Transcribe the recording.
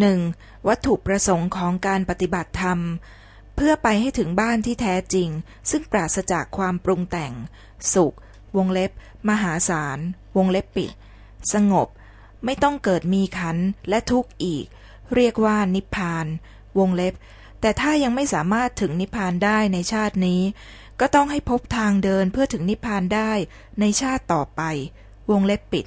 หนึ่งวัตถุประสงค์ของการปฏิบัติธรรม เพื่อไปให้ถึงบ้านที่แท้จริง ซึ่งปราศจากความปรุงแต่ง สุข วงเล็บ มหาศาล วงเล็บปิด สงบ ไม่ต้องเกิดมีขันและทุกข์อีก เรียกว่านิพพาน วงเล็บ แต่ถ้ายังไม่สามารถถึงนิพพานได้ในชาตินี้ ก็ต้องให้พบทางเดินเพื่อถึงนิพพานได้ในชาติต่อไป วงเล็บปิด